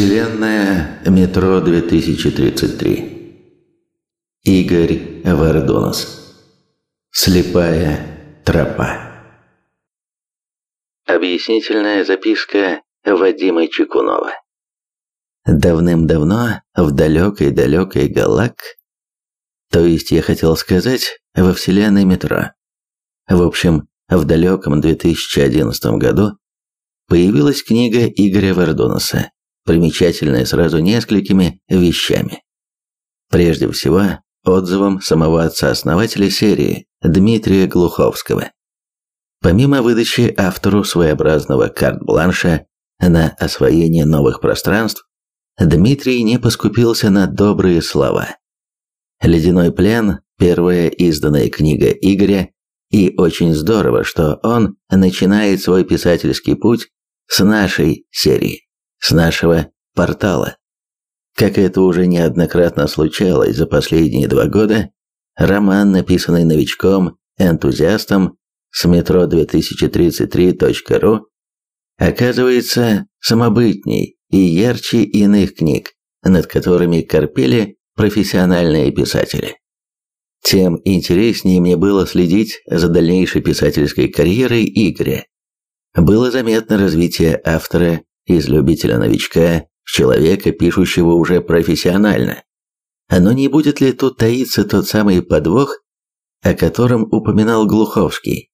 Вселенная Метро 2033 Игорь Вардонос. Слепая тропа. Объяснительная записка Вадима Чекунова. Давным-давно в далекой-далекой галак, то есть я хотел сказать, во вселенной метро. В общем, в далеком 2011 году появилась книга Игоря Вардоноса примечательное сразу несколькими вещами. Прежде всего, отзывом самого отца-основателя серии Дмитрия Глуховского. Помимо выдачи автору своеобразного карт-бланша на освоение новых пространств, Дмитрий не поскупился на добрые слова. «Ледяной плен» – первая изданная книга Игоря, и очень здорово, что он начинает свой писательский путь с нашей серии с нашего портала. Как это уже неоднократно случалось за последние два года, роман, написанный новичком, энтузиастом с metro2033.ru, оказывается самобытней и ярче иных книг, над которыми корпели профессиональные писатели. Тем интереснее мне было следить за дальнейшей писательской карьерой Игоря. Было заметно развитие автора из любителя-новичка в человека, пишущего уже профессионально. Но не будет ли тут таиться тот самый подвох, о котором упоминал Глуховский?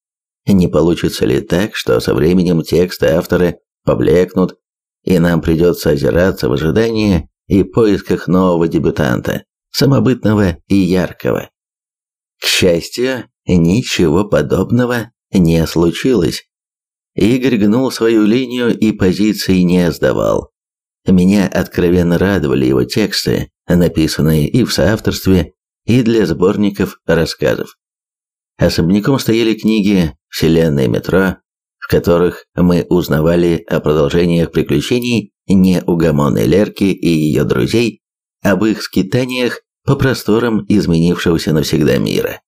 Не получится ли так, что со временем тексты автора поблекнут, и нам придется озираться в ожидании и поисках нового дебютанта, самобытного и яркого? К счастью, ничего подобного не случилось. Игорь гнул свою линию и позиции не сдавал. Меня откровенно радовали его тексты, написанные и в соавторстве, и для сборников рассказов. Особняком стояли книги «Вселенная метро», в которых мы узнавали о продолжениях приключений неугомонной Лерки и ее друзей, об их скитаниях по просторам изменившегося навсегда мира.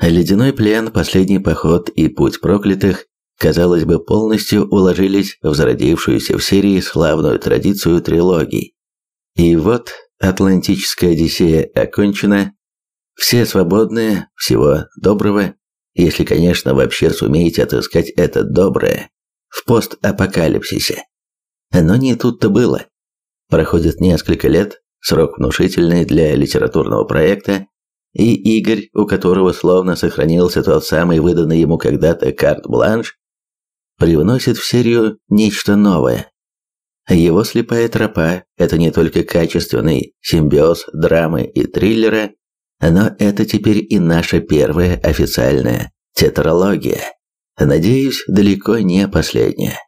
«Ледяной плен», «Последний поход» и «Путь проклятых» казалось бы, полностью уложились в зародившуюся в серии славную традицию трилогий. И вот Атлантическая Одиссея окончена, все свободны, всего доброго, если, конечно, вообще сумеете отыскать это доброе в постапокалипсисе. Но не тут-то было. Проходит несколько лет, срок внушительный для литературного проекта, и Игорь, у которого словно сохранился тот самый выданный ему когда-то карт-бланш, привносит в серию нечто новое. Его «Слепая тропа» – это не только качественный симбиоз драмы и триллера, но это теперь и наша первая официальная тетралогия. Надеюсь, далеко не последняя.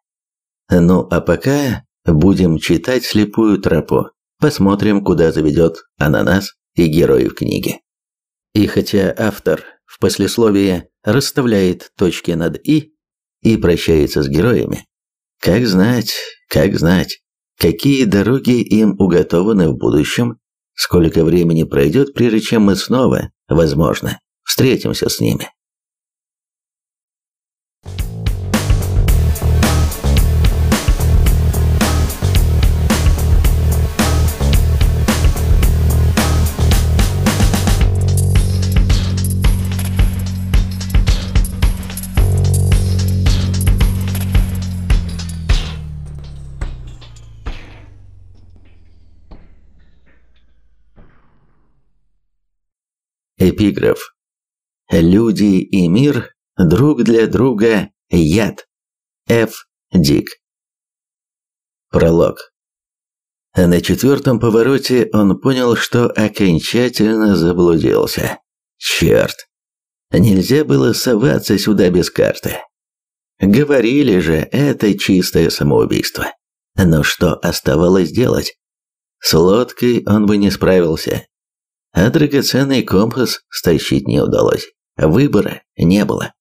Ну а пока будем читать «Слепую тропу», посмотрим, куда заведет она нас и героев книги. И хотя автор в послесловии расставляет точки над «и», и прощается с героями. Как знать, как знать, какие дороги им уготованы в будущем, сколько времени пройдет, прежде чем мы снова, возможно, встретимся с ними. Эпиграф. Люди и мир друг для друга яд. Ф. Дик. Пролог. На четвертом повороте он понял, что окончательно заблудился. Черт! Нельзя было соваться сюда без карты. Говорили же, это чистое самоубийство. Но что оставалось делать? С лодкой он бы не справился, а драгоценный компас стащить не удалось. Выбора не было.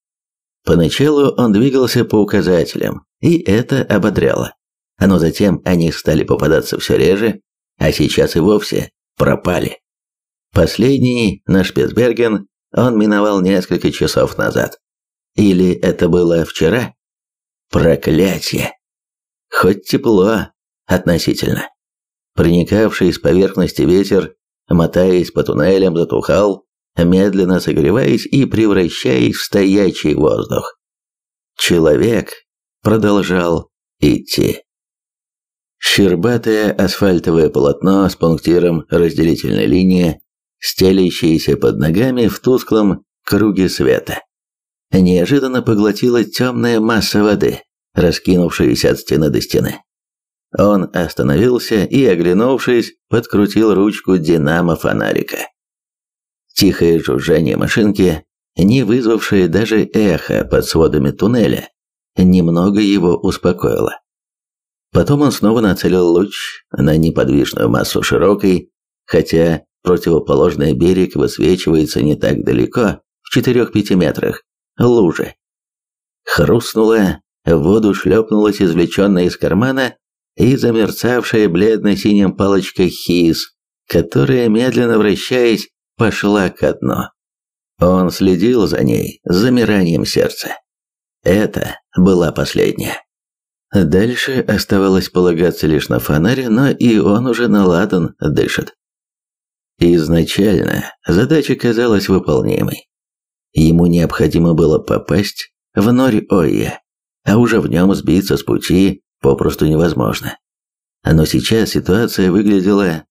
Поначалу он двигался по указателям, и это ободряло. Но затем они стали попадаться все реже, а сейчас и вовсе пропали. Последний, на Шпицберген, он миновал несколько часов назад. Или это было вчера? Проклятие! Хоть тепло относительно. Проникавший с поверхности ветер, мотаясь по туннелям, затухал, медленно согреваясь и превращаясь в стоячий воздух. Человек продолжал идти. Щербатое асфальтовое полотно с пунктиром разделительной линии, стелящееся под ногами в тусклом круге света. Неожиданно поглотила темная масса воды, раскинувшаяся от стены до стены. Он остановился и, оглянувшись, подкрутил ручку динамо фонарика. Тихое жужжание машинки, не вызвавшее даже эхо под сводами туннеля, немного его успокоило. Потом он снова нацелил луч на неподвижную массу широкой, хотя противоположный берег высвечивается не так далеко, в 4-5 метрах, лужи. Хрустнуло, в воду шлепнулась извлеченная из кармана и замерцавшая бледно-синим палочка хиз, которая, медленно вращаясь, пошла ко дну. Он следил за ней с замиранием сердца. Это была последняя. Дальше оставалось полагаться лишь на фонарь, но и он уже наладан дышит. Изначально задача казалась выполнимой. Ему необходимо было попасть в Норь-Ойе, а уже в нем сбиться с пути попросту невозможно. Но сейчас ситуация выглядела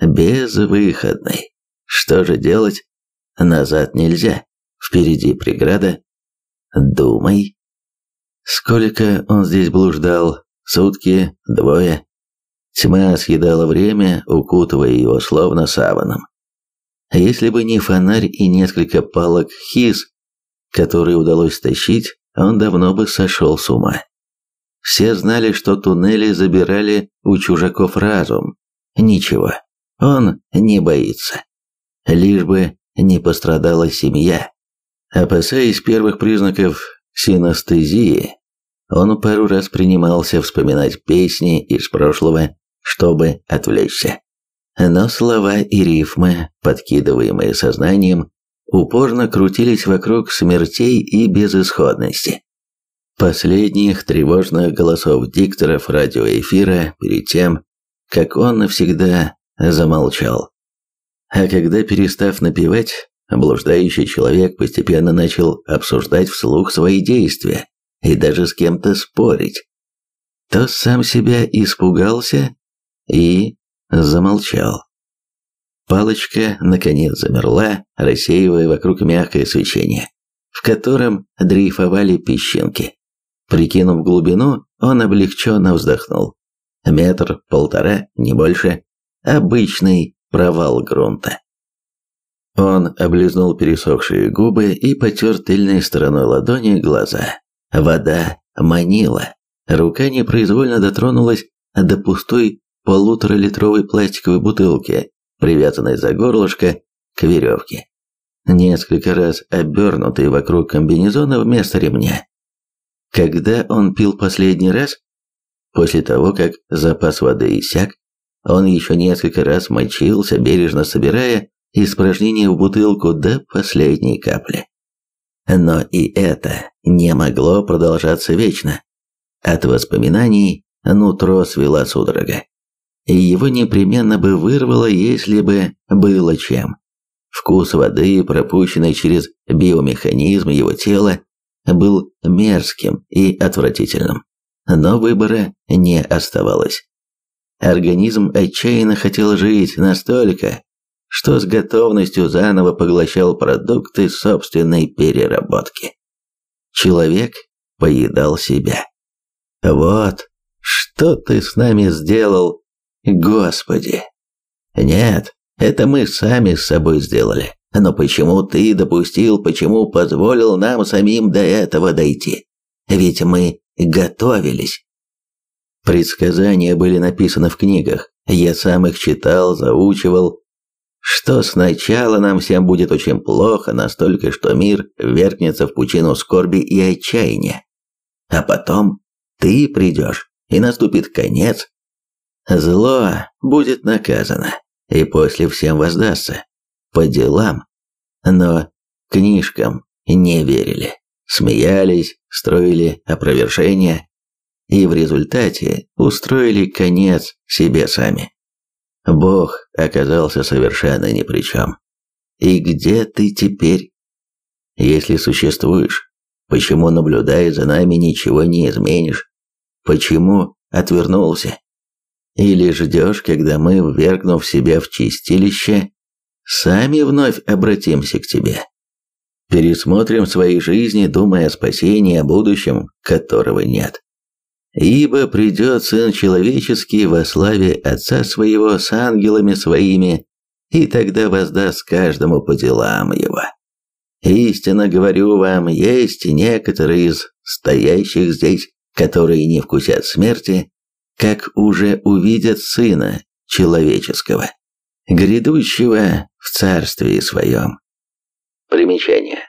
безвыходной. Что же делать? Назад нельзя. Впереди преграда. Думай. Сколько он здесь блуждал? Сутки? Двое? Тьма съедала время, укутывая его словно саваном. Если бы не фонарь и несколько палок хиз, которые удалось стащить, он давно бы сошел с ума. Все знали, что туннели забирали у чужаков разум. Ничего, он не боится. Лишь бы не пострадала семья. Опасаясь первых признаков синестезии, он пару раз принимался вспоминать песни из прошлого, чтобы отвлечься. Но слова и рифмы, подкидываемые сознанием, упорно крутились вокруг смертей и безысходности. Последних тревожных голосов дикторов радиоэфира перед тем, как он навсегда замолчал. А когда, перестав напевать, блуждающий человек постепенно начал обсуждать вслух свои действия и даже с кем-то спорить, то сам себя испугался и замолчал. Палочка, наконец, замерла, рассеивая вокруг мягкое свечение, в котором дрейфовали песчинки. Прикинув глубину, он облегченно вздохнул. Метр, полтора, не больше. Обычный провал грунта. Он облизнул пересохшие губы и потер тыльной стороной ладони глаза. Вода манила. Рука непроизвольно дотронулась до пустой полуторалитровой пластиковой бутылки, привязанной за горлышко к веревке. Несколько раз обернутый вокруг комбинезона вместо ремня. Когда он пил последний раз? После того, как запас воды иссяк, он еще несколько раз мочился, бережно собирая испражнения в бутылку до последней капли. Но и это не могло продолжаться вечно. От воспоминаний нутро свела судорога и его непременно бы вырвало, если бы было чем. Вкус воды, пропущенный через биомеханизм его тела, был мерзким и отвратительным. Но выбора не оставалось. Организм отчаянно хотел жить настолько, что с готовностью заново поглощал продукты собственной переработки. Человек поедал себя. «Вот, что ты с нами сделал, Господи! Нет, это мы сами с собой сделали. Но почему ты допустил, почему позволил нам самим до этого дойти? Ведь мы готовились. Предсказания были написаны в книгах. Я сам их читал, заучивал. Что сначала нам всем будет очень плохо, настолько, что мир вернется в пучину скорби и отчаяния. А потом ты придешь, и наступит конец, Зло будет наказано, и после всем воздастся. По делам. Но книжкам не верили. Смеялись, строили опровержения. И в результате устроили конец себе сами. Бог оказался совершенно ни при чем. И где ты теперь? Если существуешь, почему, наблюдая за нами, ничего не изменишь? Почему отвернулся? Или ждешь, когда мы, ввергнув себя в чистилище, сами вновь обратимся к тебе? Пересмотрим свои жизни, думая о спасении, о будущем, которого нет. Ибо придет Сын Человеческий во славе Отца Своего с ангелами Своими, и тогда воздаст каждому по делам его. Истинно говорю вам, есть некоторые из стоящих здесь, которые не вкусят смерти, как уже увидят Сына Человеческого, грядущего в Царстве Своем. Примечание.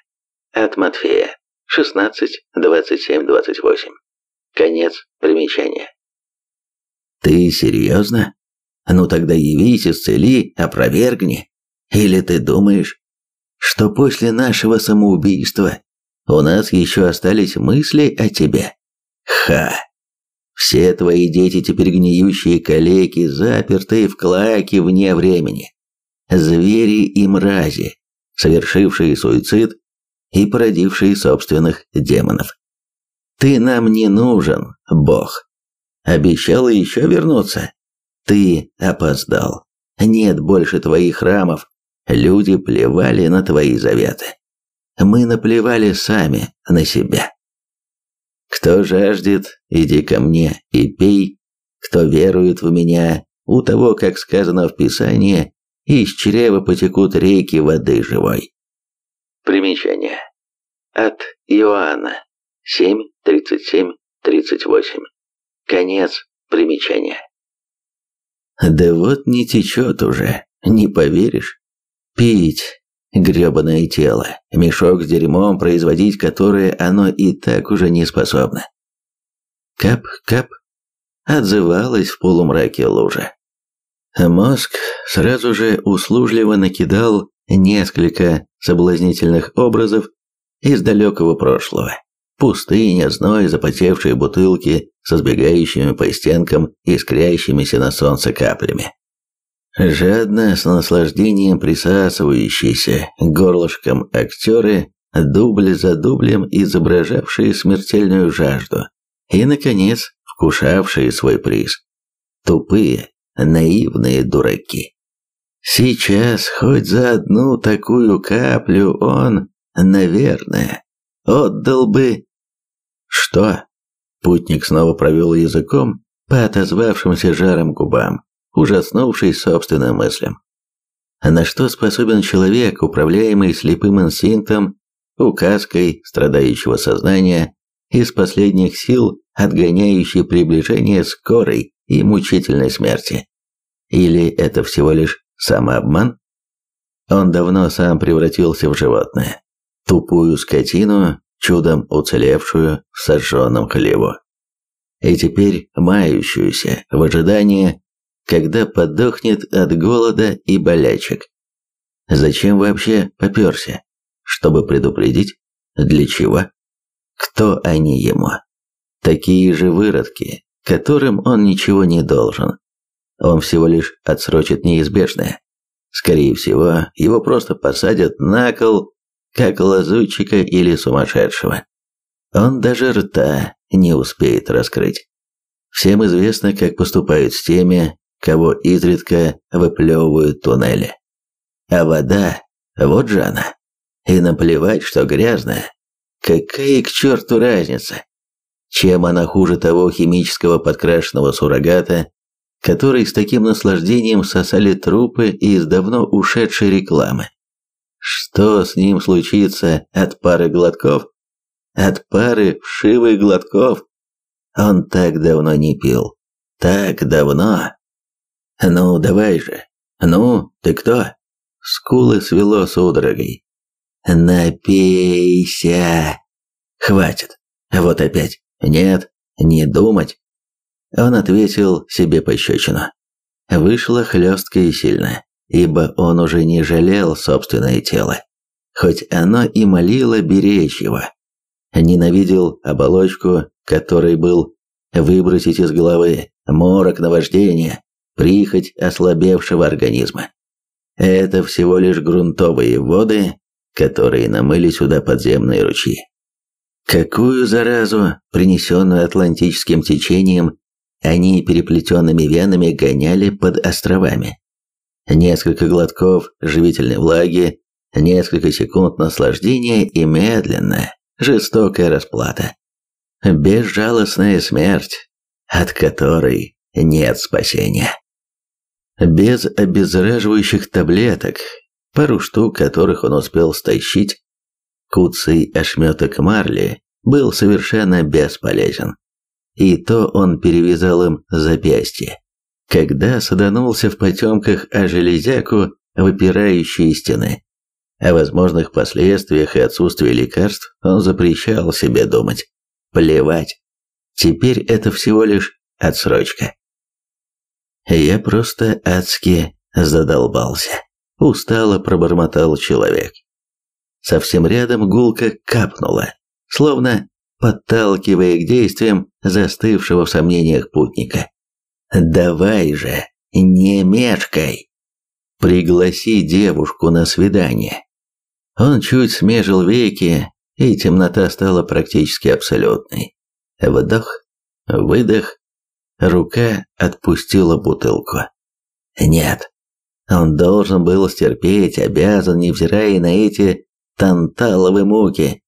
От Матфея. 16, 27, 28. Конец примечания. Ты серьезно? Ну тогда явись, исцели, опровергни. Или ты думаешь, что после нашего самоубийства у нас еще остались мысли о тебе? Ха! Все твои дети теперь гниющие калеки, запертые в клоаке вне времени. Звери и мрази, совершившие суицид и породившие собственных демонов. Ты нам не нужен, Бог. Обещал еще вернуться. Ты опоздал. Нет больше твоих храмов. Люди плевали на твои заветы. Мы наплевали сами на себя. Кто жаждет, иди ко мне и пей. Кто верует в меня, у того, как сказано в Писании, из чрева потекут реки воды живой. Примечание. От Иоанна 7, 37, 38. Конец примечания. Да вот не течет уже, не поверишь. Пить, гребаное тело, мешок с дерьмом, производить которое оно и так уже не способно. Кап-кап, отзывалась в полумраке лужа. Мозг сразу же услужливо накидал несколько соблазнительных образов из далекого прошлого. Пустыня, зной, запотевшие бутылки со сбегающими по стенкам искрящимися на солнце каплями. Жадно, с наслаждением присасывающиеся горлышком актеры, дубль за дублем изображавшие смертельную жажду. И, наконец, вкушавшие свой приз. Тупые, наивные дураки. Сейчас хоть за одну такую каплю он, наверное, отдал бы «Что?» Путник снова провел языком по отозвавшимся жаром губам, ужаснувшись собственным мыслям. На что способен человек, управляемый слепым инстинктом, указкой страдающего сознания, из последних сил отгоняющий приближение скорой и мучительной смерти? Или это всего лишь самообман? Он давно сам превратился в животное, тупую скотину, чудом уцелевшую в сожженном хлеву. И теперь мающуюся в ожидании, когда подохнет от голода и болячек. Зачем вообще попёрся? Чтобы предупредить? Для чего? Кто они ему? Такие же выродки, которым он ничего не должен. Он всего лишь отсрочит неизбежное. Скорее всего, его просто посадят на кол как лазутчика или сумасшедшего. Он даже рта не успеет раскрыть. Всем известно, как поступают с теми, кого изредка выплевывают туннели. А вода, вот же она. И наплевать, что грязная. Какая к черту разница? Чем она хуже того химического подкрашенного суррогата, который с таким наслаждением сосали трупы из давно ушедшей рекламы? Что с ним случится от пары глотков? От пары вшивых глотков? Он так давно не пил. Так давно. Ну, давай же. Ну, ты кто? Скулы свело судорогой. Напейся. Хватит. Вот опять. Нет, не думать. Он ответил себе пощечину. Вышло хлестко и сильно ибо он уже не жалел собственное тело, хоть оно и молило беречь его. Ненавидел оболочку, которой был, выбросить из головы морок наваждения, прихоть ослабевшего организма. Это всего лишь грунтовые воды, которые намыли сюда подземные ручьи. Какую заразу, принесенную Атлантическим течением, они переплетенными венами гоняли под островами. Несколько глотков живительной влаги, несколько секунд наслаждения и медленная, жестокая расплата. Безжалостная смерть, от которой нет спасения. Без обеззараживающих таблеток, пару штук которых он успел стащить, куцый ошметок марли был совершенно бесполезен. И то он перевязал им запястье, когда саданулся в потемках о железяку, выпирающей стены. О возможных последствиях и отсутствии лекарств он запрещал себе думать. Плевать. Теперь это всего лишь отсрочка. Я просто адски задолбался. Устало пробормотал человек. Совсем рядом гулка капнула, словно подталкивая к действиям застывшего в сомнениях путника. «Давай же, не мешкай! Пригласи девушку на свидание!» Он чуть смежил веки, и темнота стала практически абсолютной. Вдох, выдох, рука отпустила бутылку. Нет, он должен был стерпеть, обязан, невзирая на эти танталовые муки,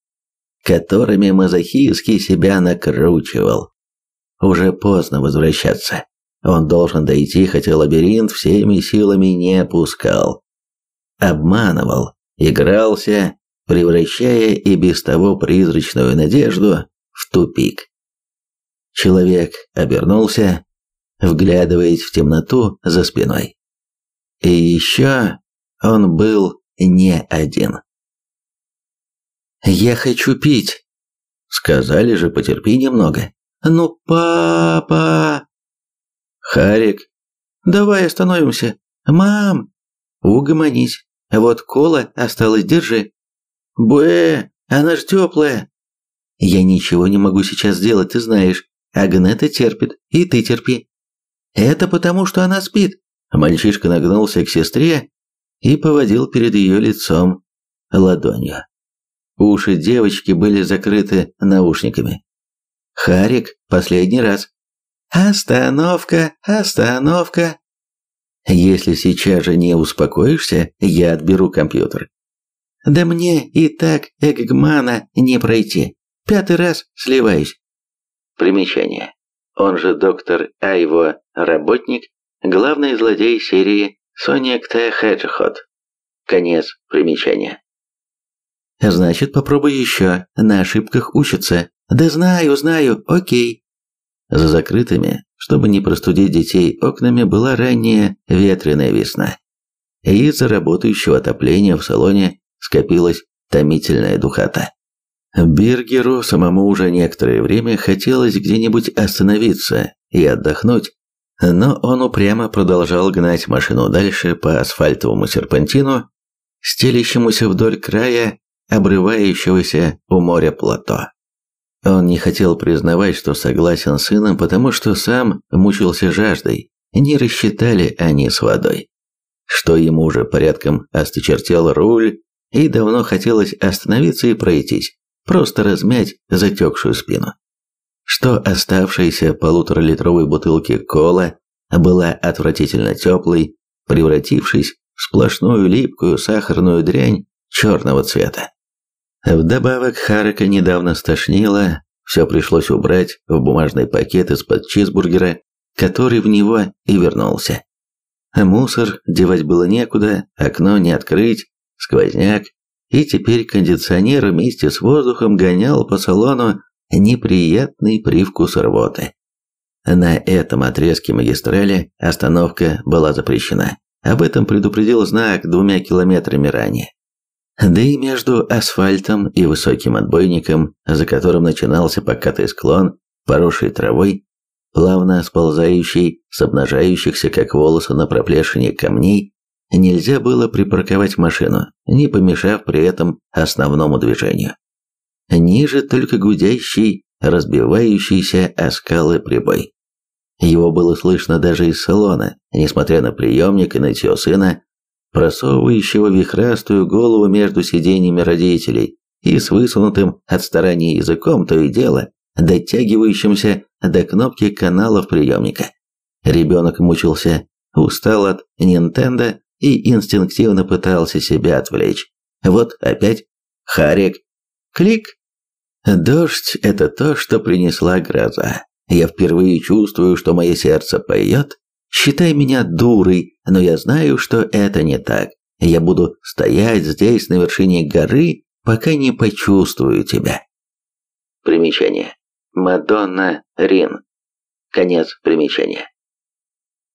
которыми мазохистски себя накручивал. Уже поздно возвращаться. Он должен дойти, хотя лабиринт всеми силами не опускал. Обманывал, игрался, превращая и без того призрачную надежду в тупик. Человек обернулся, вглядываясь в темноту за спиной. И еще он был не один. «Я хочу пить!» «Сказали же, потерпи немного». «Ну, папа!» «Харик!» «Давай остановимся!» «Мам!» «Угомонись! Вот кола осталась, держи!» «Бэ, она ж теплая!» «Я ничего не могу сейчас сделать, ты знаешь. Агнета терпит, и ты терпи». «Это потому, что она спит!» Мальчишка нагнулся к сестре и поводил перед ее лицом ладонью. Уши девочки были закрыты наушниками. «Харик, последний раз!» «Остановка! Остановка!» «Если сейчас же не успокоишься, я отберу компьютер». «Да мне и так Эггмана не пройти. Пятый раз сливаюсь». Примечание. Он же доктор Айво Работник, главный злодей серии Sonic the Hedgehog. Конец примечания. Значит, попробуй еще. На ошибках учатся. Да знаю, знаю. Окей. За закрытыми, чтобы не простудить детей окнами, была ранняя ветреная весна. И из-за работающего отопления в салоне скопилась томительная духота. Бергеру самому уже некоторое время хотелось где-нибудь остановиться и отдохнуть, но он упрямо продолжал гнать машину дальше по асфальтовому серпантину, стелящемуся вдоль края обрывающегося у моря плато. Он не хотел признавать, что согласен с сыном, потому что сам мучился жаждой, не рассчитали они с водой. Что ему уже порядком осточертел руль, и давно хотелось остановиться и пройтись, просто размять затекшую спину. Что оставшаяся полуторалитровой бутылки кола была отвратительно теплой, превратившись в сплошную липкую сахарную дрянь черного цвета. Вдобавок Харека недавно стошнило, все пришлось убрать в бумажный пакет из-под чизбургера, который в него и вернулся. Мусор девать было некуда, окно не открыть, сквозняк, и теперь кондиционер вместе с воздухом гонял по салону неприятный привкус рвоты. На этом отрезке магистрали остановка была запрещена. Об этом предупредил знак двумя километрами ранее. Да и между асфальтом и высоким отбойником, за которым начинался покатый склон, поросший травой, плавно сползающий с обнажающихся, как волосы на проплешине камней, нельзя было припарковать машину, не помешав при этом основному движению. Ниже только гудящий, разбивающийся о скалы прибой. Его было слышно даже из салона, несмотря на приемник и нытье сына, просовывающего вихрастую голову между сиденьями родителей и с высунутым от старания языком то и дело, дотягивающимся до кнопки каналов приемника. Ребенок мучился, устал от Нинтендо и инстинктивно пытался себя отвлечь. Вот опять Харик. Клик. Дождь – это то, что принесла гроза. Я впервые чувствую, что мое сердце поет. Считай меня дурой, но я знаю, что это не так. Я буду стоять здесь на вершине горы, пока не почувствую тебя. Примечание. Мадонна Рин. Конец примечания.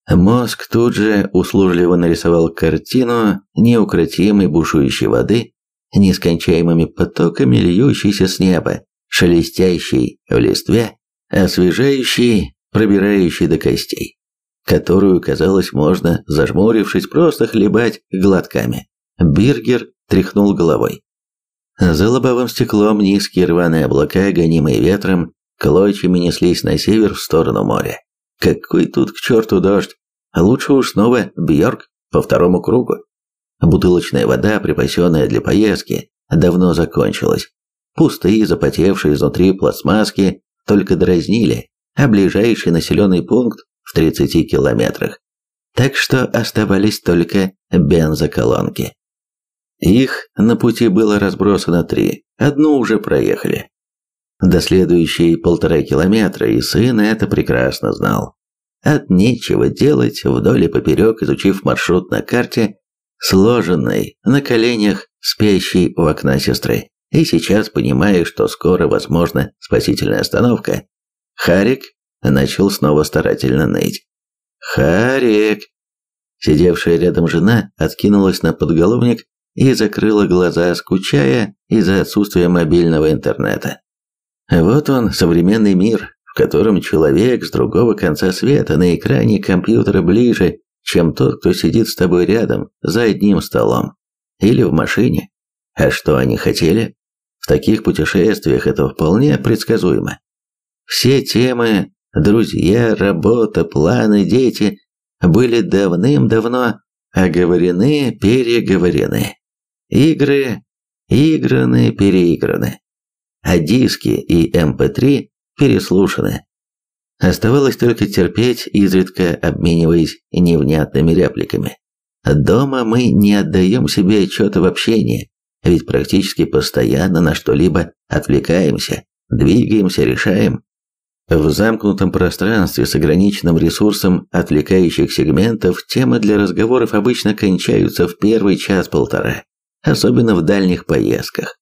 Мозг тут же услужливо нарисовал картину неукротимой бушующей воды, нескончаемыми потоками льющейся с неба, шелестящей в листве, освежающей, пробирающей до костей, которую, казалось, можно, зажмурившись, просто хлебать глотками. Биргер тряхнул головой. За лобовым стеклом низкие рваные облака, гонимые ветром, клочьями неслись на север в сторону моря. Какой тут к черту дождь? Лучше уж снова Бьорк по второму кругу. Бутылочная вода, припасенная для поездки, давно закончилась. Пустые, запотевшие изнутри пластмасски только дразнили, а ближайший населенный пункт в 30 километрах. Так что оставались только бензоколонки. Их на пути было разбросано три, одну уже проехали. До следующей полтора километра, и сын это прекрасно знал. От нечего делать, вдоль и поперек изучив маршрут на карте, сложенной на коленях спящей у окна сестры, и сейчас, понимая, что скоро возможна спасительная остановка, Харик начал снова старательно ныть. «Харик!» Сидевшая рядом жена откинулась на подголовник и закрыла глаза, скучая из-за отсутствия мобильного интернета. Вот он, современный мир, в котором человек с другого конца света на экране компьютера ближе, чем тот, кто сидит с тобой рядом, за одним столом. Или в машине. А что они хотели? В таких путешествиях это вполне предсказуемо. Все темы «друзья», «работа», «планы», «дети» были давным-давно оговорены, переговорены. Игры играны, переиграны а диски и MP3 эм переслушаны. Оставалось только терпеть, изредка обмениваясь невнятными репликами. Дома мы не отдаем себе отчета в общении, ведь практически постоянно на что-либо отвлекаемся, двигаемся, решаем. В замкнутом пространстве с ограниченным ресурсом отвлекающих сегментов темы для разговоров обычно кончаются в первый час-полтора, особенно в дальних поездках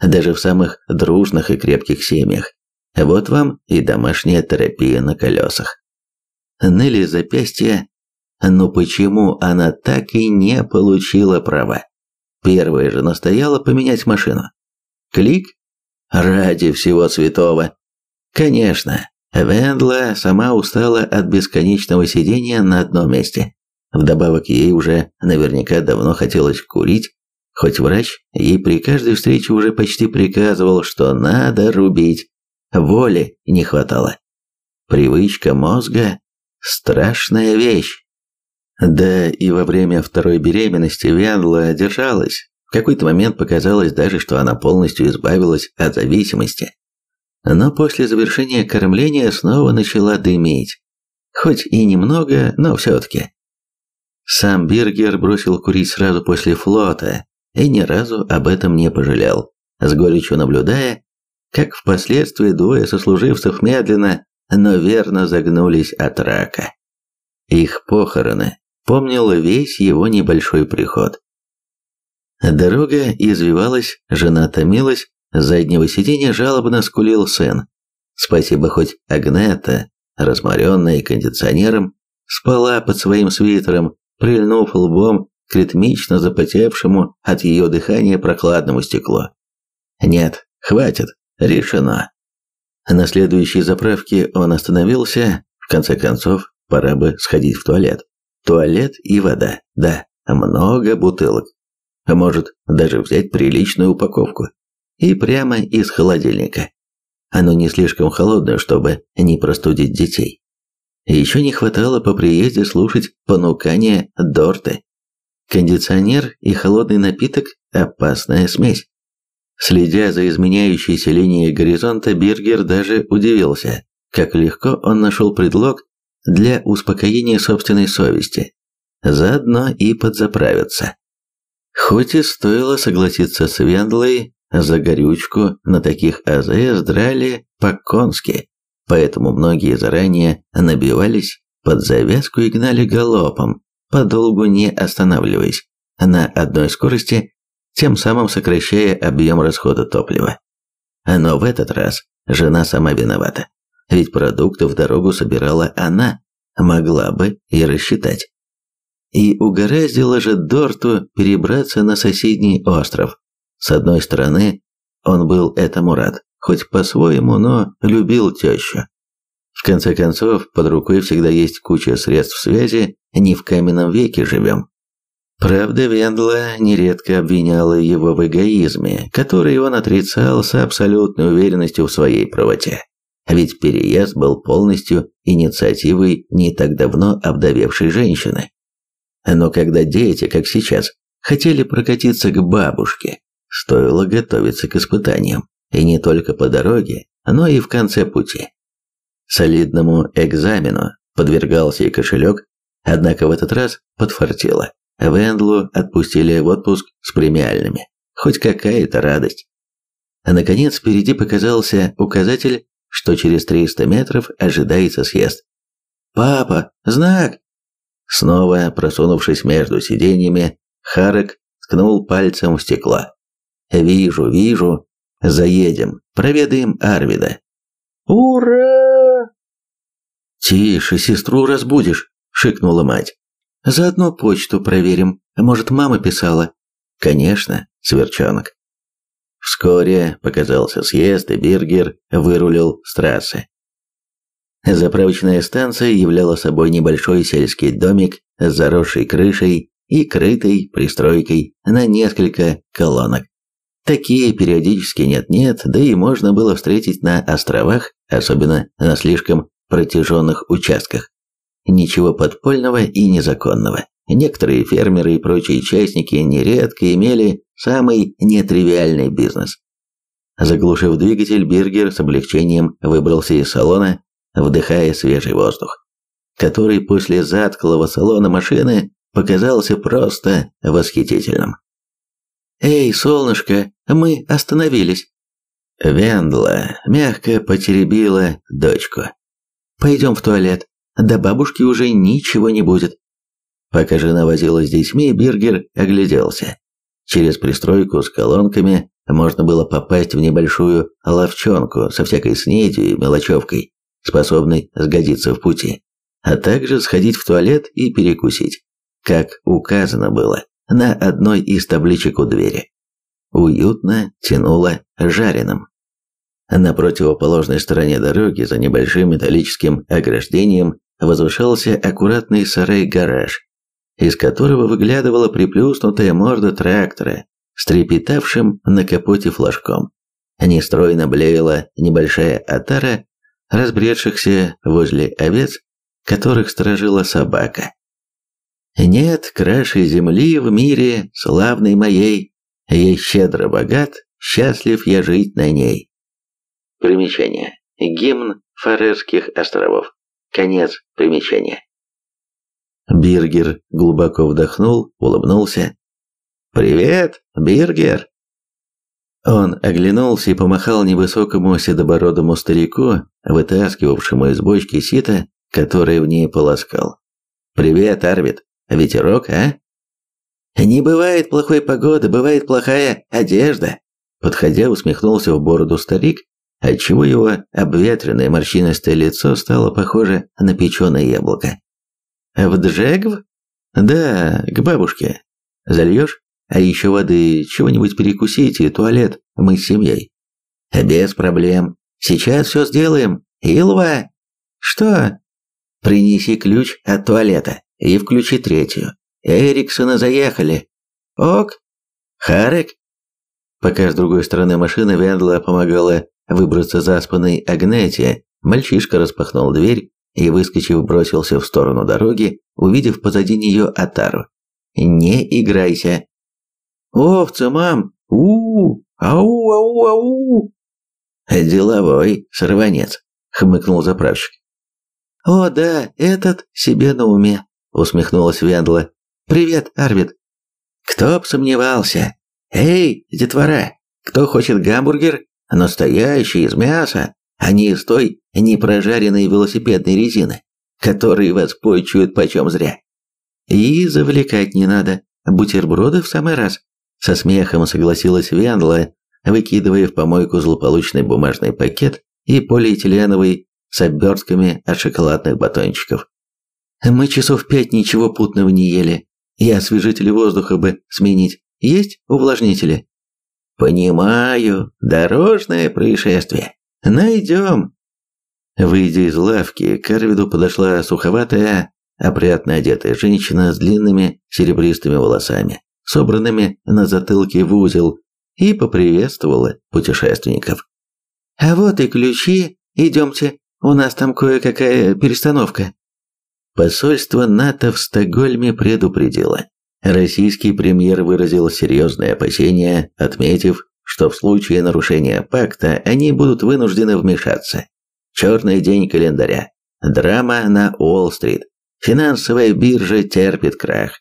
даже в самых дружных и крепких семьях. Вот вам и домашняя терапия на колесах. Нелли запястье, но почему она так и не получила права? Первая же настояла поменять машину. Клик? Ради всего святого. Конечно, Вендла сама устала от бесконечного сидения на одном месте. Вдобавок ей уже наверняка давно хотелось курить, Хоть врач ей при каждой встрече уже почти приказывал, что надо рубить. Воли не хватало. Привычка мозга – страшная вещь. Да и во время второй беременности Вянла держалась. В какой-то момент показалось даже, что она полностью избавилась от зависимости. Но после завершения кормления снова начала дымить. Хоть и немного, но все-таки. Сам Биргер бросил курить сразу после флота, и ни разу об этом не пожалел, с горечью наблюдая, как впоследствии двое сослуживцев медленно, но верно загнулись от рака. Их похороны помнил весь его небольшой приход. Дорога извивалась, жена томилась, с заднего сиденья жалобно скулил сын. Спасибо хоть Агнета, разморенная кондиционером, спала под своим свитером, прильнув лбом к ритмично запотевшему от ее дыхания прохладному стеклу. Нет, хватит, решено. На следующей заправке он остановился, в конце концов, пора бы сходить в туалет. Туалет и вода, да, много бутылок. Может, даже взять приличную упаковку. И прямо из холодильника. Оно не слишком холодное, чтобы не простудить детей. Еще не хватало по приезде слушать понукание Дорты. Кондиционер и холодный напиток – опасная смесь. Следя за изменяющейся линией горизонта, Биргер даже удивился, как легко он нашел предлог для успокоения собственной совести. Заодно и подзаправиться. Хоть и стоило согласиться с Вендлой, за горючку на таких АЗС драли по-конски, поэтому многие заранее набивались под завязку и гнали галопом, подолгу не останавливаясь, на одной скорости, тем самым сокращая объем расхода топлива. Но в этот раз жена сама виновата, ведь продукты в дорогу собирала она, могла бы и рассчитать. И угораздило же Дорту перебраться на соседний остров. С одной стороны, он был этому рад, хоть по-своему, но любил тещу. В конце концов, под рукой всегда есть куча средств связи, не в каменном веке живем. Правда, Вендла нередко обвиняла его в эгоизме, который он отрицал с абсолютной уверенностью в своей правоте. Ведь переезд был полностью инициативой не так давно обдавевшей женщины. Но когда дети, как сейчас, хотели прокатиться к бабушке, стоило готовиться к испытаниям, и не только по дороге, но и в конце пути. Солидному экзамену подвергался и кошелек, однако в этот раз подфартило. Вендлу отпустили в отпуск с премиальными. Хоть какая-то радость. А наконец впереди показался указатель, что через 300 метров ожидается съезд. «Папа, знак!» Снова просунувшись между сиденьями, Харек ткнул пальцем в стекло. «Вижу, вижу. Заедем, проведаем Арвида». «Ура!» «Тише, сестру разбудишь», — шикнула мать. «Заодно почту проверим. Может, мама писала?» «Конечно, сверчонок». Вскоре показался съезд, и Биргер вырулил с трассы. Заправочная станция являла собой небольшой сельский домик с заросшей крышей и крытой пристройкой на несколько колонок. Такие периодически нет-нет, да и можно было встретить на островах, особенно на слишком протяженных участках. Ничего подпольного и незаконного. Некоторые фермеры и прочие частники нередко имели самый нетривиальный бизнес. Заглушив двигатель, Биргер с облегчением выбрался из салона, вдыхая свежий воздух, который после затклого салона машины показался просто восхитительным. «Эй, солнышко, мы остановились!» Вендла мягко потеребила дочку. «Пойдем в туалет, до бабушки уже ничего не будет». Пока жена возилась с детьми, Биргер огляделся. Через пристройку с колонками можно было попасть в небольшую ловчонку со всякой снедью и мелочевкой, способной сгодиться в пути, а также сходить в туалет и перекусить, как указано было на одной из табличек у двери. Уютно тянуло жареным. На противоположной стороне дороги, за небольшим металлическим ограждением, возвышался аккуратный сарай-гараж, из которого выглядывала приплюснутая морда трактора с трепетавшим на капоте флажком. Нестройно блеяла небольшая отара разбредшихся возле овец, которых сторожила собака. Нет краше земли в мире, славной моей, я щедро богат, счастлив я жить на ней. Примечание. Гимн Фарерских островов. Конец примечания. Биргер глубоко вдохнул, улыбнулся. «Привет, Биргер!» Он оглянулся и помахал невысокому седобородому старику, вытаскивавшему из бочки сито, которое в ней полоскал. «Привет, Арвид!» Ветерок, а? Не бывает плохой погоды, бывает плохая одежда. Подходя, усмехнулся в бороду старик, отчего его обветренное морщинистое лицо стало похоже на печеное яблоко. В Джегв? Да, к бабушке. Зальешь? А еще воды, чего-нибудь перекусить и туалет, мы с семьей. Без проблем. Сейчас все сделаем. Илва! Что? Принеси ключ от туалета и включи третью. Эриксона заехали. Ок. Харек. Пока с другой стороны машины Вендла помогала выбраться заспанной Агнете, мальчишка распахнул дверь, и, выскочив, бросился в сторону дороги, увидев позади нее Атару. «Не играйся!» «Овца, мам! у Ау, ау, ау!» «Деловой сорванец», — хмыкнул заправщик. «О, да, этот себе на уме», — усмехнулась Вендла. «Привет, Арвид». «Кто б сомневался? Эй, детвора, кто хочет гамбургер? Настоящий, из мяса, а не из той непрожаренной велосипедной резины, которые вас почуют почем зря. И завлекать не надо, бутерброды в самый раз. Со смехом согласилась Вендла, выкидывая в помойку злополучный бумажный пакет и полиэтиленовый с обертками от шоколадных батончиков. Мы часов пять ничего путного не ели. И освежители воздуха бы сменить. Есть увлажнители? Понимаю. Дорожное происшествие. Найдем. Выйдя из лавки, к Арвиду подошла суховатая, опрятно одетая женщина с длинными серебристыми волосами, собранными на затылке в узел, и поприветствовала путешественников. «А вот и ключи. Идемте, у нас там кое-какая перестановка». Посольство НАТО в Стокгольме предупредило. Российский премьер выразил серьезные опасения, отметив, что в случае нарушения пакта они будут вынуждены вмешаться. Черный день календаря. Драма на Уолл-стрит. Финансовая биржа терпит крах.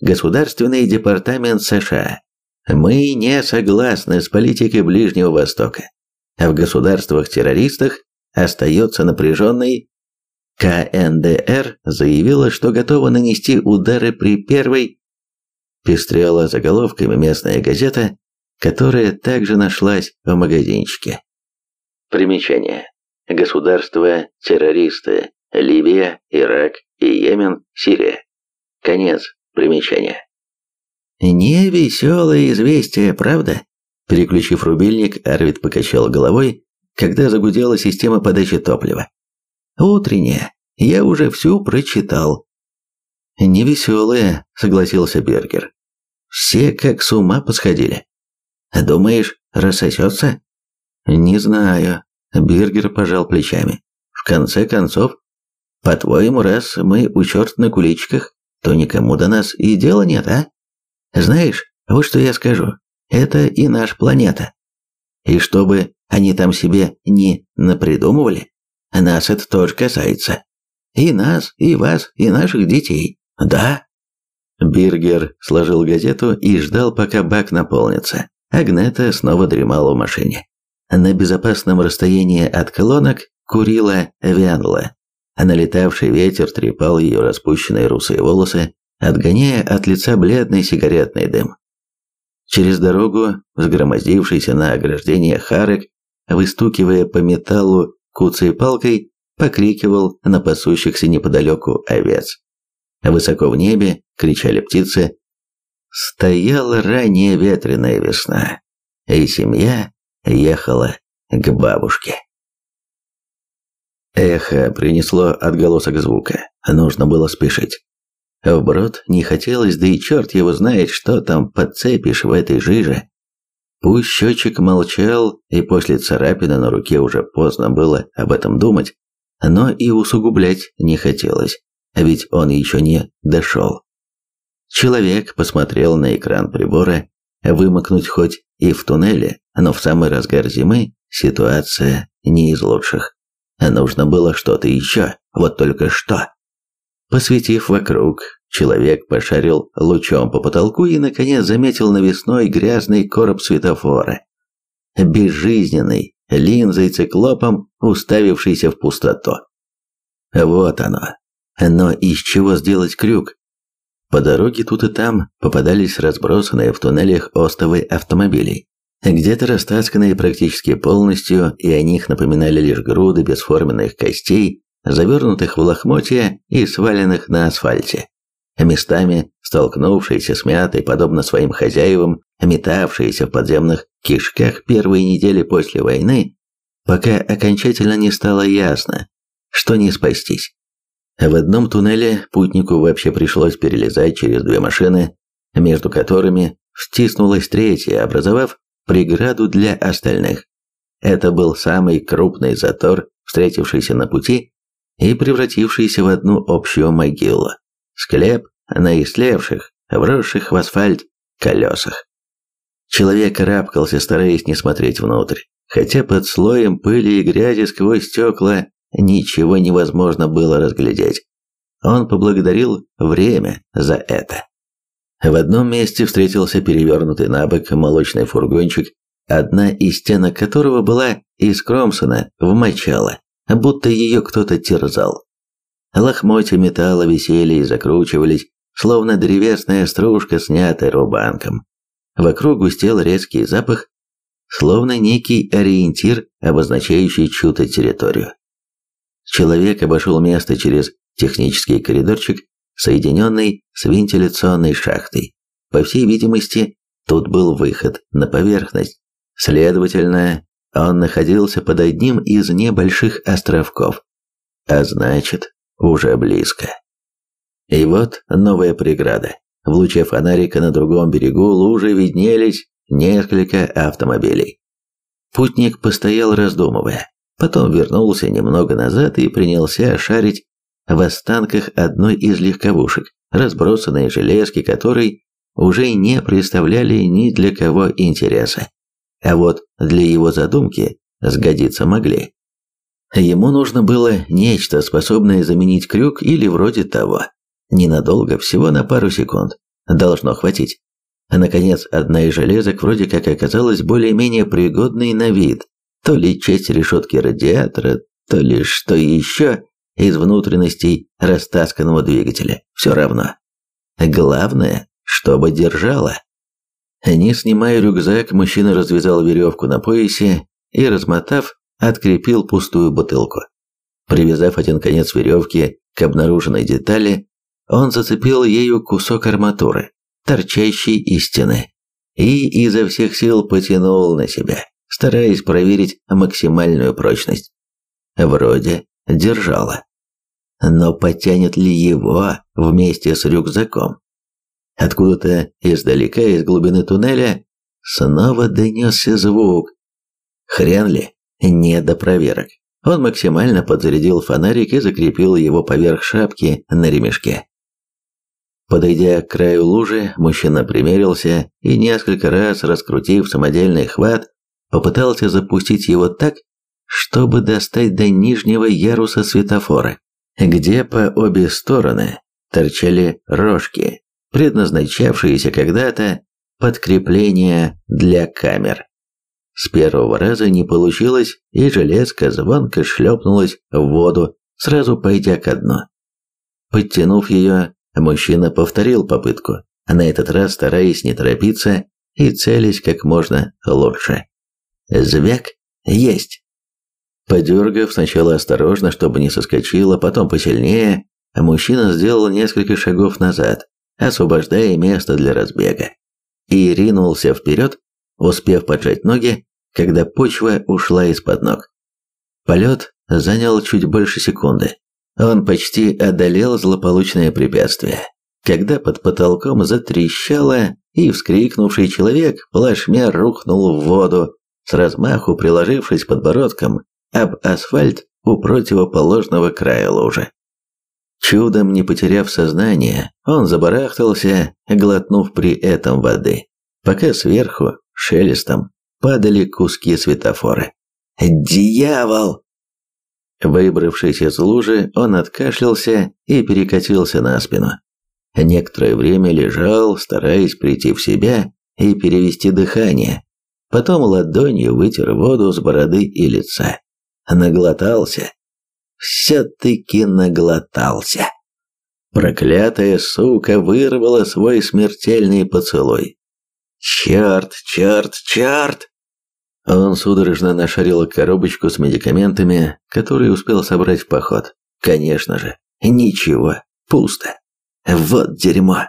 Государственный департамент США. Мы не согласны с политикой Ближнего Востока. А в государствах-террористах остается напряженный КНДР заявила, что готова нанести удары при первой пестрела заголовками местная газета, которая также нашлась в магазинчике. Примечание. Государства-террористы. Ливия, Ирак и Йемен, Сирия. Конец примечания. «Не веселое известие, правда?» Переключив рубильник, Арвид покачал головой, когда загудела система подачи топлива. «Утренняя. Я уже всю прочитал». «Невеселая», — согласился Бергер. «Все как с ума посходили». «Думаешь, рассосется?» «Не знаю», — Бергер пожал плечами. «В конце концов, по-твоему, раз мы у черт на куличках, то никому до нас и дела нет, а? Знаешь, вот что я скажу. Это и наша планета. И чтобы они там себе не напридумывали, нас это тоже касается. И нас, и вас, и наших детей. Да. Биргер сложил газету и ждал, пока бак наполнится. Агнета снова дремала в машине. На безопасном расстоянии от колонок курила Вянла, а налетавший ветер трепал ее распущенные русые волосы, отгоняя от лица бледный сигаретный дым. Через дорогу, взгромоздившийся на ограждение Харек, выстукивая по металлу куцей палкой, покрикивал на пасущихся неподалеку овец. Высоко в небе кричали птицы. Стояла ранняя ветреная весна, и семья ехала к бабушке. Эхо принесло отголосок звука. Нужно было спешить. Вброд не хотелось, да и черт его знает, что там подцепишь в этой жиже. Пусть счетчик молчал, и после царапины на руке уже поздно было об этом думать, но и усугублять не хотелось, ведь он еще не дошел. Человек посмотрел на экран прибора, вымокнуть хоть и в туннеле, но в самый разгар зимы ситуация не из лучших. Нужно было что-то еще, вот только что. Посветив вокруг, человек пошарил лучом по потолку и, наконец, заметил навесной грязный короб светофора. Безжизненный, линзой циклопом, уставившийся в пустоту. Вот оно. Но из чего сделать крюк? По дороге тут и там попадались разбросанные в туннелях остовы автомобилей. Где-то растасканные практически полностью, и о них напоминали лишь груды бесформенных костей, завернутых в лохмотья и сваленных на асфальте. Местами столкнувшиеся с мятой, подобно своим хозяевам, метавшиеся в подземных кишках первые недели после войны, пока окончательно не стало ясно, что не спастись. В одном туннеле путнику вообще пришлось перелезать через две машины, между которыми втиснулась третья, образовав преграду для остальных. Это был самый крупный затор, встретившийся на пути, и превратившийся в одну общую могилу. Склеп на истлевших, вросших в асфальт колесах. Человек карабкался, стараясь не смотреть внутрь, хотя под слоем пыли и грязи сквозь стекла ничего невозможно было разглядеть. Он поблагодарил время за это. В одном месте встретился перевернутый на бок молочный фургончик, одна из стенок которого была искромсана в мочало, будто ее кто-то терзал. Лохмотья металла висели и закручивались, словно древесная стружка, снятая рубанком. Вокруг густел резкий запах, словно некий ориентир, обозначающий чью-то территорию. Человек обошел место через технический коридорчик, соединенный с вентиляционной шахтой. По всей видимости, тут был выход на поверхность. Следовательно, он находился под одним из небольших островков. А значит, уже близко. И вот новая преграда. В луче фонарика на другом берегу лужи виднелись несколько автомобилей. Путник постоял раздумывая, потом вернулся немного назад и принялся шарить в останках одной из легковушек, разбросанные железки которой уже не представляли ни для кого интереса. А вот для его задумки сгодиться могли. Ему нужно было нечто, способное заменить крюк или вроде того. Ненадолго, всего на пару секунд. Должно хватить. Наконец, одна из железок вроде как оказалась более-менее пригодной на вид. То ли часть решетки радиатора, то ли что еще из внутренностей растасканного двигателя. Все равно. Главное, чтобы держало. Не снимая рюкзак, мужчина развязал веревку на поясе и, размотав, открепил пустую бутылку. Привязав один конец веревки к обнаруженной детали, он зацепил ею кусок арматуры, торчащий из стены, и изо всех сил потянул на себя, стараясь проверить максимальную прочность. Вроде держала. Но потянет ли его вместе с рюкзаком? Откуда-то издалека, из глубины туннеля, снова донесся звук. Хрен ли, не до проверок. Он максимально подзарядил фонарик и закрепил его поверх шапки на ремешке. Подойдя к краю лужи, мужчина примерился и несколько раз, раскрутив самодельный хват, попытался запустить его так, чтобы достать до нижнего яруса светофора, где по обе стороны торчали рожки, предназначавшиеся когда-то подкрепления для камер. С первого раза не получилось, и железка звонко шлепнулась в воду, сразу пойдя ко дну. Подтянув ее, Мужчина повторил попытку, на этот раз стараясь не торопиться и целясь как можно лучше. Звяк есть. Подергав сначала осторожно, чтобы не соскочило, потом посильнее, мужчина сделал несколько шагов назад, освобождая место для разбега, и ринулся вперед, успев поджать ноги, когда почва ушла из-под ног. Полет занял чуть больше секунды, он почти одолел злополучное препятствие, когда под потолком затрещало, и вскрикнувший человек плашмя рухнул в воду, с размаху приложившись подбородком об асфальт у противоположного края лужи. Чудом не потеряв сознание, он забарахтался, глотнув при этом воды, пока сверху, шелестом, падали куски светофора. «Дьявол!» Выбравшись из лужи, он откашлялся и перекатился на спину. Некоторое время лежал, стараясь прийти в себя и перевести дыхание. Потом ладонью вытер воду с бороды и лица. Наглотался. Все-таки наглотался. Проклятая сука вырвала свой смертельный поцелуй. Черт, черт, черт! Он судорожно нашарил коробочку с медикаментами, которые успел собрать в поход. Конечно же, ничего, пусто. Вот дерьмо.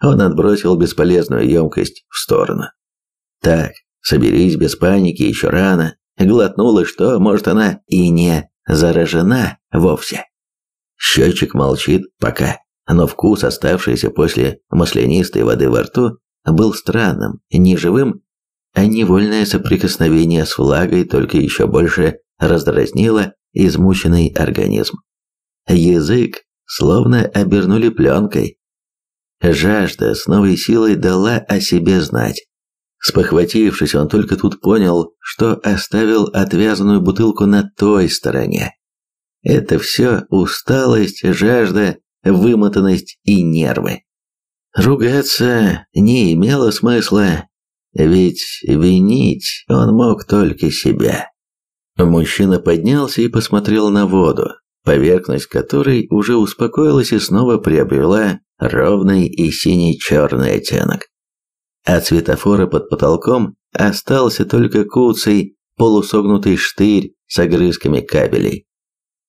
Он отбросил бесполезную емкость в сторону. Так, соберись без паники, еще рано. Глотнула, что, может, она и не заражена вовсе. Счетчик молчит пока, но вкус, оставшийся после маслянистой воды во рту, был странным, неживым а невольное соприкосновение с влагой только еще больше раздразнило измученный организм. язык словно обернули пленкой. Жажда с новой силой дала о себе знать. Спохватившись, он только тут понял, что оставил отвязанную бутылку на той стороне. Это все усталость, жажда, вымотанность и нервы. Ругаться не имело смысла, ведь винить он мог только себя. Мужчина поднялся и посмотрел на воду, поверхность которой уже успокоилась и снова приобрела ровный и синий-черный оттенок. От светофора под потолком остался только куцый, полусогнутый штырь с огрызками кабелей.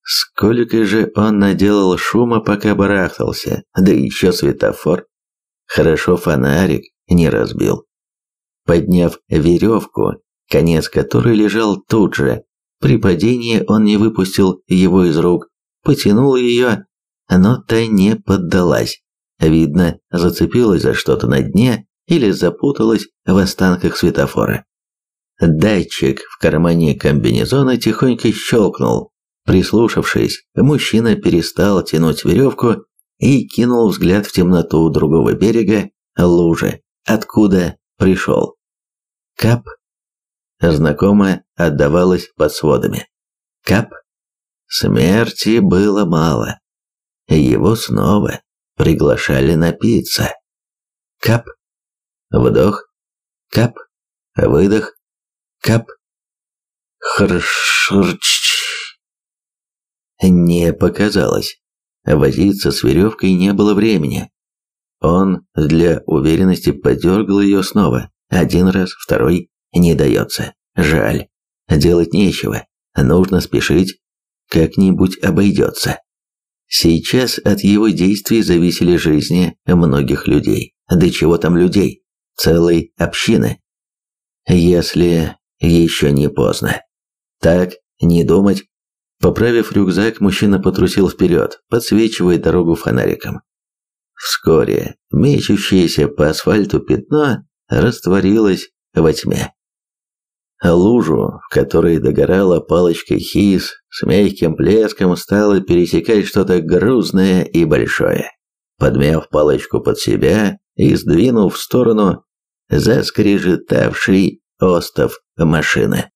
Сколько же он наделал шума, пока барахтался, да еще светофор. Хорошо фонарик не разбил. Подняв веревку, конец которой лежал тут же, при падении он не выпустил его из рук, потянул ее, но та не поддалась. Видно, зацепилась за что-то на дне или запуталась в останках светофора. Датчик в кармане комбинезона тихонько щелкнул. Прислушавшись, мужчина перестал тянуть веревку и кинул взгляд в темноту другого берега лужи, откуда пришел. Кап. Знакомо отдавалось под сводами. Кап. Смерти было мало. Его снова приглашали напиться. Кап. Вдох. Кап. Выдох. Кап. Хршрч. Не показалось. Возиться с веревкой не было времени. Он для уверенности подергал ее снова. Один раз, второй. Не дается. Жаль. Делать нечего. Нужно спешить. Как-нибудь обойдется. Сейчас от его действий зависели жизни многих людей. Да чего там людей? Целой общины. Если еще не поздно. Так, не думать. Поправив рюкзак, мужчина потрусил вперед, подсвечивая дорогу фонариком. Вскоре мечущееся по асфальту пятно растворилось во тьме. Лужу, в которой догорала палочка хис, с мягким плеском стало пересекать что-то грузное и большое. Подмяв палочку под себя и сдвинув в сторону заскрежетавший остов машины.